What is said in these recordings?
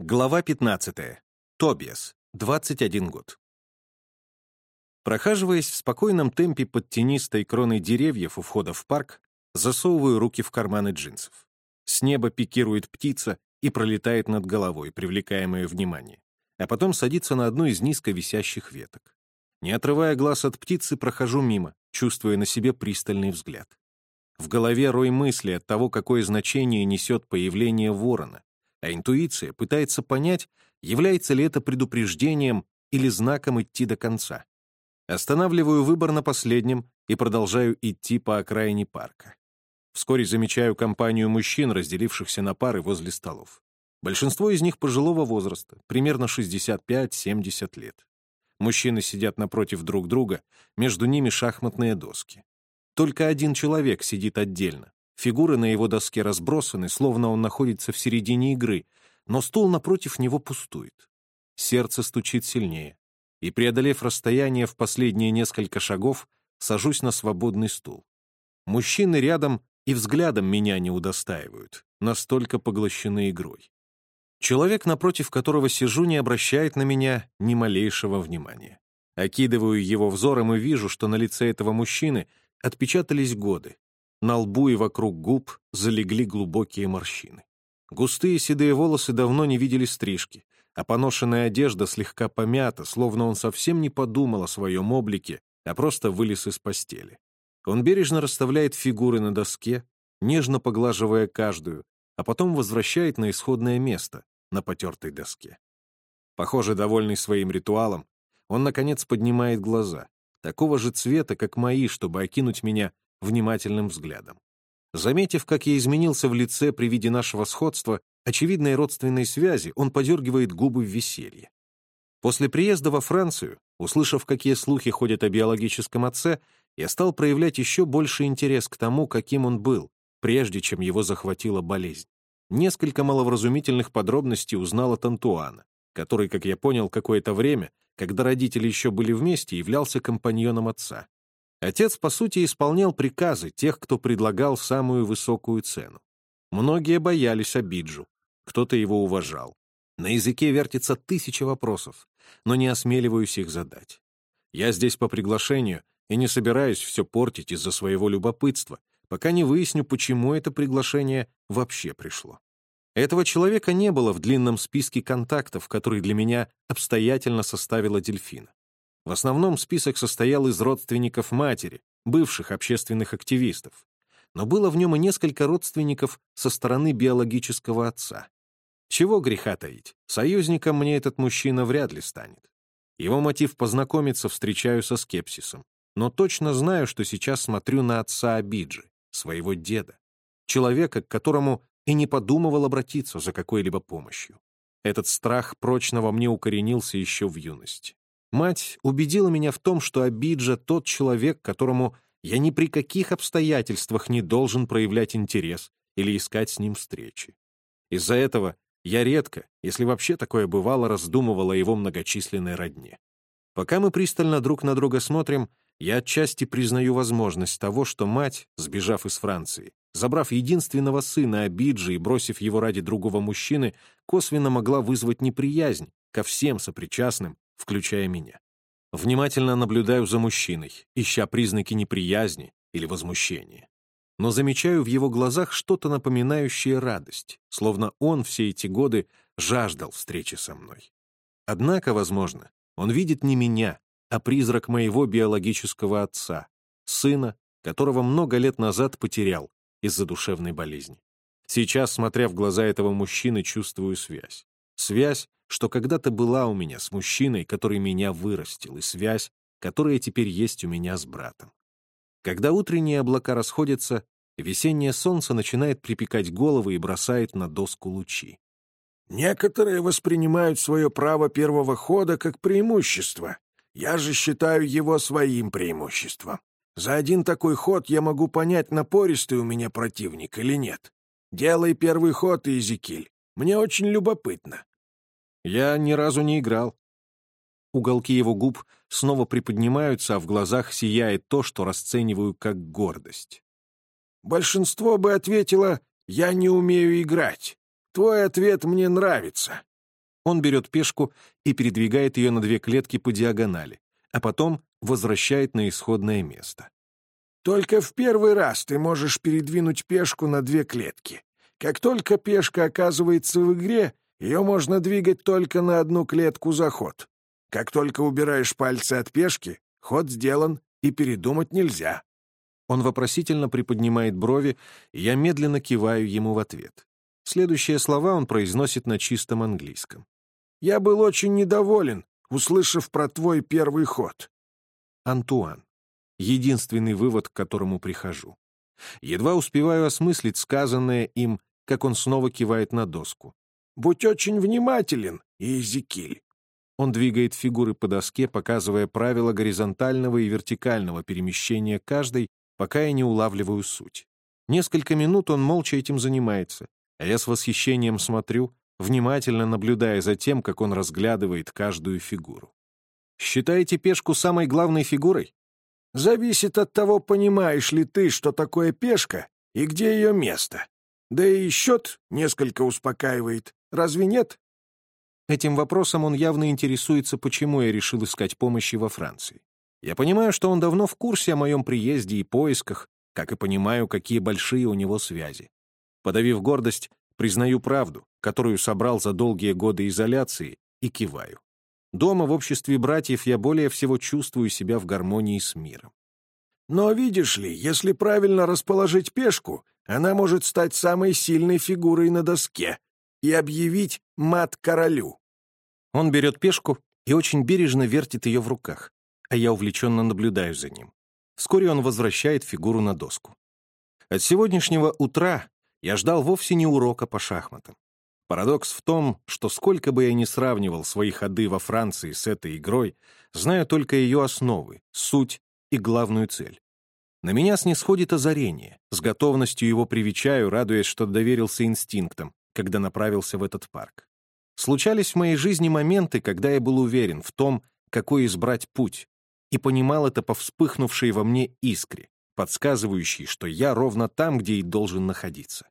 Глава 15. Тобиас. 21 год. Прохаживаясь в спокойном темпе под тенистой кроной деревьев у входа в парк, засовываю руки в карманы джинсов. С неба пикирует птица и пролетает над головой, привлекая мое внимание, а потом садится на одну из низко висящих веток. Не отрывая глаз от птицы, прохожу мимо, чувствуя на себе пристальный взгляд. В голове рой мысли от того, какое значение несет появление ворона, а интуиция пытается понять, является ли это предупреждением или знаком идти до конца. Останавливаю выбор на последнем и продолжаю идти по окраине парка. Вскоре замечаю компанию мужчин, разделившихся на пары возле столов. Большинство из них пожилого возраста, примерно 65-70 лет. Мужчины сидят напротив друг друга, между ними шахматные доски. Только один человек сидит отдельно, Фигуры на его доске разбросаны, словно он находится в середине игры, но стул напротив него пустует. Сердце стучит сильнее, и, преодолев расстояние в последние несколько шагов, сажусь на свободный стул. Мужчины рядом и взглядом меня не удостаивают, настолько поглощены игрой. Человек, напротив которого сижу, не обращает на меня ни малейшего внимания. Окидываю его взором и вижу, что на лице этого мужчины отпечатались годы, на лбу и вокруг губ залегли глубокие морщины. Густые седые волосы давно не видели стрижки, а поношенная одежда слегка помята, словно он совсем не подумал о своем облике, а просто вылез из постели. Он бережно расставляет фигуры на доске, нежно поглаживая каждую, а потом возвращает на исходное место, на потертой доске. Похоже, довольный своим ритуалом, он, наконец, поднимает глаза, такого же цвета, как мои, чтобы окинуть меня внимательным взглядом. Заметив, как я изменился в лице при виде нашего сходства, очевидной родственной связи, он подергивает губы в веселье. После приезда во Францию, услышав, какие слухи ходят о биологическом отце, я стал проявлять еще больше интерес к тому, каким он был, прежде чем его захватила болезнь. Несколько маловразумительных подробностей узнал от Антуана, который, как я понял, какое-то время, когда родители еще были вместе, являлся компаньоном отца. Отец, по сути, исполнял приказы тех, кто предлагал самую высокую цену. Многие боялись Абиджу, кто-то его уважал. На языке вертится тысяча вопросов, но не осмеливаюсь их задать. Я здесь по приглашению и не собираюсь все портить из-за своего любопытства, пока не выясню, почему это приглашение вообще пришло. Этого человека не было в длинном списке контактов, который для меня обстоятельно составила дельфина. В основном список состоял из родственников матери, бывших общественных активистов. Но было в нем и несколько родственников со стороны биологического отца. Чего греха таить, союзником мне этот мужчина вряд ли станет. Его мотив познакомиться встречаю со скепсисом, но точно знаю, что сейчас смотрю на отца Абиджи, своего деда, человека, к которому и не подумывал обратиться за какой-либо помощью. Этот страх прочно во мне укоренился еще в юности. Мать убедила меня в том, что Абиджа — тот человек, которому я ни при каких обстоятельствах не должен проявлять интерес или искать с ним встречи. Из-за этого я редко, если вообще такое бывало, раздумывал о его многочисленной родне. Пока мы пристально друг на друга смотрим, я отчасти признаю возможность того, что мать, сбежав из Франции, забрав единственного сына Абиджи и бросив его ради другого мужчины, косвенно могла вызвать неприязнь ко всем сопричастным включая меня. Внимательно наблюдаю за мужчиной, ища признаки неприязни или возмущения. Но замечаю в его глазах что-то напоминающее радость, словно он все эти годы жаждал встречи со мной. Однако, возможно, он видит не меня, а призрак моего биологического отца, сына, которого много лет назад потерял из-за душевной болезни. Сейчас, смотря в глаза этого мужчины, чувствую связь. Связь, что когда-то была у меня с мужчиной, который меня вырастил, и связь, которая теперь есть у меня с братом. Когда утренние облака расходятся, весеннее солнце начинает припекать головы и бросает на доску лучи. Некоторые воспринимают свое право первого хода как преимущество. Я же считаю его своим преимуществом. За один такой ход я могу понять, напористый у меня противник или нет. Делай первый ход, Изикиль. Мне очень любопытно. Я ни разу не играл. Уголки его губ снова приподнимаются, а в глазах сияет то, что расцениваю как гордость. Большинство бы ответило «я не умею играть». Твой ответ мне нравится. Он берет пешку и передвигает ее на две клетки по диагонали, а потом возвращает на исходное место. «Только в первый раз ты можешь передвинуть пешку на две клетки. Как только пешка оказывается в игре, ее можно двигать только на одну клетку за ход. Как только убираешь пальцы от пешки, ход сделан, и передумать нельзя». Он вопросительно приподнимает брови, и я медленно киваю ему в ответ. Следующие слова он произносит на чистом английском. «Я был очень недоволен, услышав про твой первый ход». Антуан. Единственный вывод, к которому прихожу. Едва успеваю осмыслить сказанное им, как он снова кивает на доску. «Будь очень внимателен, Иезекиль». Он двигает фигуры по доске, показывая правила горизонтального и вертикального перемещения каждой, пока я не улавливаю суть. Несколько минут он молча этим занимается, а я с восхищением смотрю, внимательно наблюдая за тем, как он разглядывает каждую фигуру. Считаете пешку самой главной фигурой? Зависит от того, понимаешь ли ты, что такое пешка и где ее место. Да и счет несколько успокаивает. Разве нет? Этим вопросом он явно интересуется, почему я решил искать помощи во Франции. Я понимаю, что он давно в курсе о моем приезде и поисках, как и понимаю, какие большие у него связи. Подавив гордость, признаю правду, которую собрал за долгие годы изоляции, и киваю. Дома в обществе братьев я более всего чувствую себя в гармонии с миром. Но видишь ли, если правильно расположить пешку, она может стать самой сильной фигурой на доске и объявить мат королю. Он берет пешку и очень бережно вертит ее в руках, а я увлеченно наблюдаю за ним. Вскоре он возвращает фигуру на доску. От сегодняшнего утра я ждал вовсе не урока по шахматам. Парадокс в том, что сколько бы я ни сравнивал свои ходы во Франции с этой игрой, знаю только ее основы, суть и главную цель. На меня снисходит озарение, с готовностью его привечаю, радуясь, что доверился инстинктам, когда направился в этот парк. Случались в моей жизни моменты, когда я был уверен в том, какой избрать путь, и понимал это по вспыхнувшей во мне искре, подсказывающей, что я ровно там, где и должен находиться.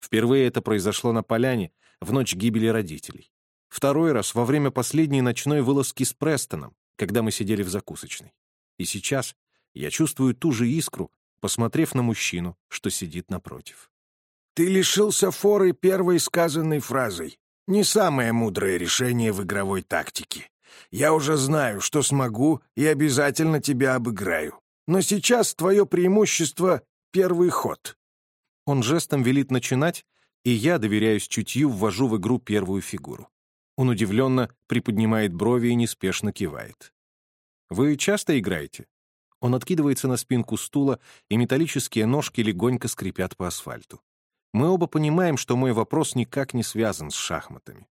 Впервые это произошло на поляне в ночь гибели родителей. Второй раз во время последней ночной вылазки с Престоном, когда мы сидели в закусочной. И сейчас я чувствую ту же искру, посмотрев на мужчину, что сидит напротив. Ты лишился форы первой сказанной фразой. Не самое мудрое решение в игровой тактике. Я уже знаю, что смогу и обязательно тебя обыграю. Но сейчас твое преимущество — первый ход». Он жестом велит начинать, и я, доверяюсь чутью, ввожу в игру первую фигуру. Он удивленно приподнимает брови и неспешно кивает. «Вы часто играете?» Он откидывается на спинку стула, и металлические ножки легонько скрипят по асфальту. Мы оба понимаем, что мой вопрос никак не связан с шахматами.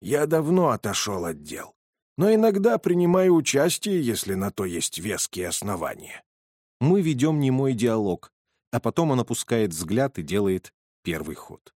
«Я давно отошел от дел, но иногда принимаю участие, если на то есть веские основания». Мы ведем немой диалог, а потом он опускает взгляд и делает первый ход.